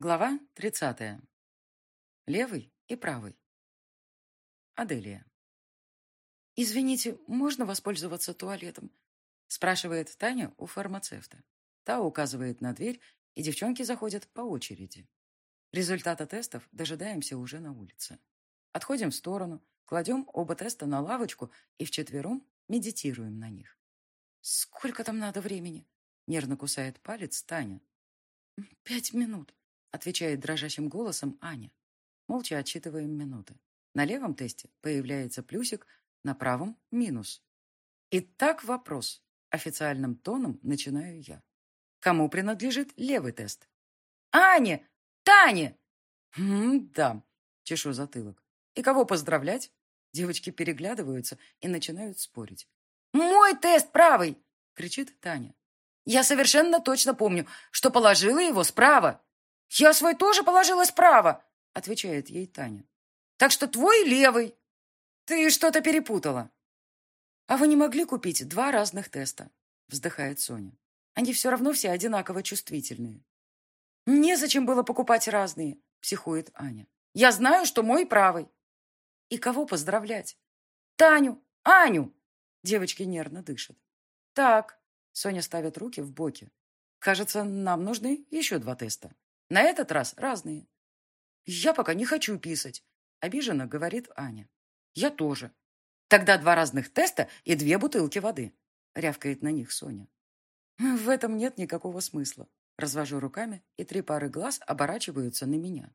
Глава 30. Левый и правый. Аделия. «Извините, можно воспользоваться туалетом?» спрашивает Таня у фармацевта. Та указывает на дверь, и девчонки заходят по очереди. Результата тестов дожидаемся уже на улице. Отходим в сторону, кладем оба теста на лавочку и вчетвером медитируем на них. «Сколько там надо времени?» нервно кусает палец Таня. «Пять минут», отвечает дрожащим голосом Аня. Молча отсчитываем минуты. На левом тесте появляется плюсик, на правом – минус. Итак, вопрос. Официальным тоном начинаю я. Кому принадлежит левый тест? Ане! Тане! да, чешу затылок. И кого поздравлять? Девочки переглядываются и начинают спорить. «Мой тест правый!» — кричит Таня. «Я совершенно точно помню, что положила его справа!» «Я свой тоже положила справа», — отвечает ей Таня. «Так что твой левый. Ты что-то перепутала». «А вы не могли купить два разных теста?» — вздыхает Соня. «Они все равно все одинаково чувствительные». «Незачем было покупать разные», — психует Аня. «Я знаю, что мой правый». «И кого поздравлять?» «Таню! Аню!» Девочки нервно дышат. «Так», — Соня ставит руки в боки. «Кажется, нам нужны еще два теста». На этот раз разные. Я пока не хочу писать, обиженно говорит Аня. Я тоже. Тогда два разных теста и две бутылки воды, рявкает на них Соня. В этом нет никакого смысла. Развожу руками, и три пары глаз оборачиваются на меня.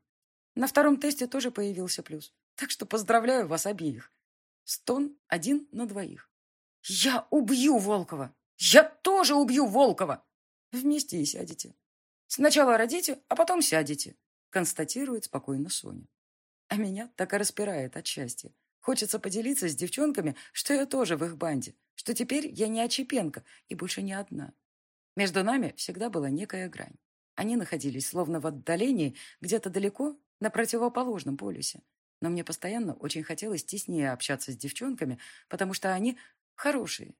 На втором тесте тоже появился плюс. Так что поздравляю вас обеих. Стон один на двоих. Я убью Волкова! Я тоже убью Волкова! Вместе и сядете. Сначала родите, а потом сядете, констатирует спокойно Соня. А меня так и распирает от счастья. Хочется поделиться с девчонками, что я тоже в их банде, что теперь я не Очепенко и больше не одна. Между нами всегда была некая грань. Они находились словно в отдалении, где-то далеко, на противоположном полюсе. Но мне постоянно очень хотелось теснее общаться с девчонками, потому что они хорошие.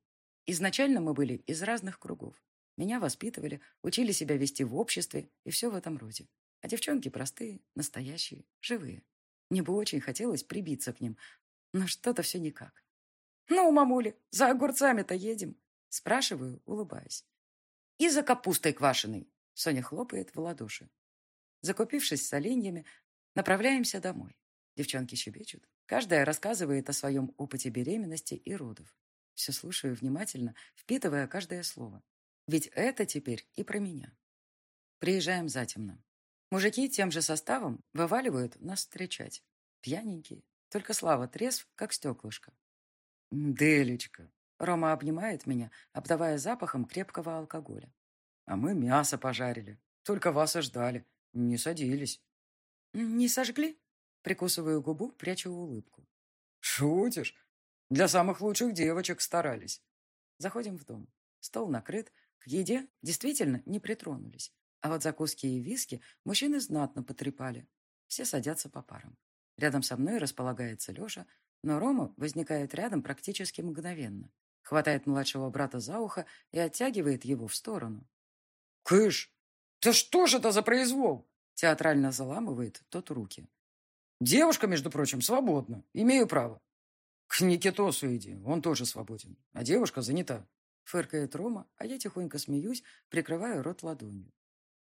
Изначально мы были из разных кругов. Меня воспитывали, учили себя вести в обществе и все в этом роде. А девчонки простые, настоящие, живые. Мне бы очень хотелось прибиться к ним, но что-то все никак. «Ну, мамули, за огурцами-то едем?» Спрашиваю, улыбаясь. «И за капустой квашеной!» Соня хлопает в ладоши. Закупившись с оленьями, направляемся домой. Девчонки щебечут. Каждая рассказывает о своем опыте беременности и родов. Все слушаю внимательно, впитывая каждое слово. Ведь это теперь и про меня. Приезжаем затемно. Мужики тем же составом вываливают нас встречать. Пьяненькие. Только Слава трезв, как стеклышко. «Делечка!» Рома обнимает меня, обдавая запахом крепкого алкоголя. «А мы мясо пожарили. Только вас и ждали. Не садились». «Не сожгли?» Прикусываю губу, прячу улыбку. «Шутишь? Для самых лучших девочек старались». Заходим в дом. Стол накрыт, к еде действительно не притронулись. А вот закуски и виски мужчины знатно потрепали. Все садятся по парам. Рядом со мной располагается Леша, но Рома возникает рядом практически мгновенно. Хватает младшего брата за ухо и оттягивает его в сторону. «Кыш! Да что ж это за произвол?» Театрально заламывает тот руки. «Девушка, между прочим, свободна. Имею право. К Никитосу иди, он тоже свободен. А девушка занята. Фыркает Рома, а я тихонько смеюсь, прикрываю рот ладонью.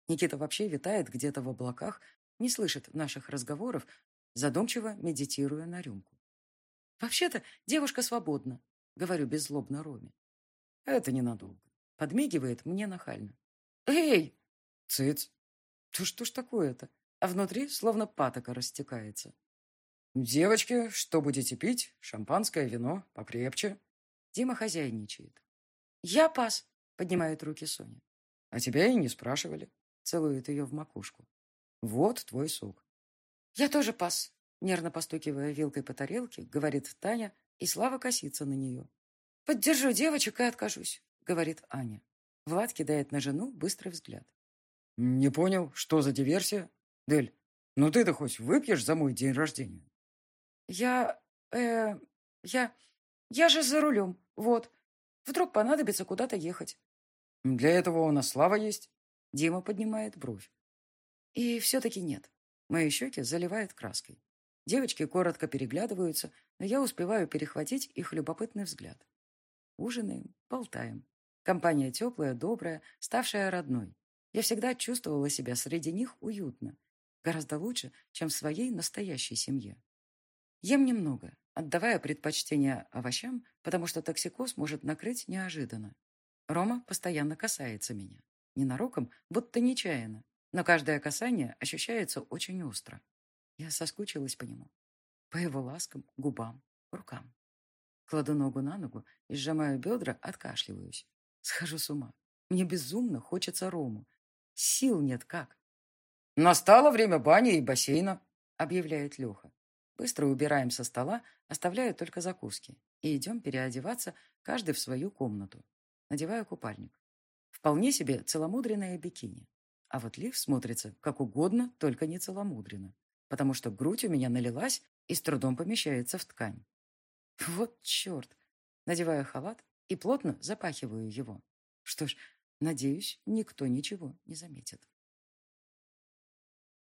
Никита вообще витает где-то в облаках, не слышит наших разговоров, задумчиво медитируя на рюмку. «Вообще-то девушка свободна», — говорю беззлобно Роме. «Это ненадолго», — подмигивает мне нахально. «Эй!» «Цыц!» «То что ж такое-то?» А внутри словно патока растекается. «Девочки, что будете пить? Шампанское, вино, покрепче?» Дима хозяйничает. «Я пас», — поднимает руки Соня. «А тебя и не спрашивали», — целует ее в макушку. «Вот твой сок». «Я тоже пас», — нервно постукивая вилкой по тарелке, говорит Таня, и Слава косится на нее. «Поддержу девочек и откажусь», — говорит Аня. Влад кидает на жену быстрый взгляд. «Не понял, что за диверсия? Дель, ну ты-то хоть выпьешь за мой день рождения?» «Я... э... я... я же за рулем, вот. Вдруг понадобится куда-то ехать. Для этого у нас Слава есть. Дима поднимает бровь. И все-таки нет. Мои щеки заливает краской. Девочки коротко переглядываются, но я успеваю перехватить их любопытный взгляд. Ужинаем, болтаем. Компания теплая, добрая, ставшая родной. Я всегда чувствовала себя среди них уютно. Гораздо лучше, чем в своей настоящей семье. Ем немного, отдавая предпочтение овощам, потому что токсикоз может накрыть неожиданно. Рома постоянно касается меня. Ненароком, будто нечаянно. Но каждое касание ощущается очень остро. Я соскучилась по нему. По его ласкам, губам, рукам. Кладу ногу на ногу и сжимаю бедра, откашливаюсь. Схожу с ума. Мне безумно хочется Рому. Сил нет как. «Настало время бани и бассейна», — объявляет Леха. Быстро убираем со стола, оставляя только закуски. И идем переодеваться, каждый в свою комнату. Надеваю купальник. Вполне себе целомудренное бикини. А вот лиф смотрится как угодно, только не целомудренно. Потому что грудь у меня налилась и с трудом помещается в ткань. Вот черт. Надеваю халат и плотно запахиваю его. Что ж, надеюсь, никто ничего не заметит.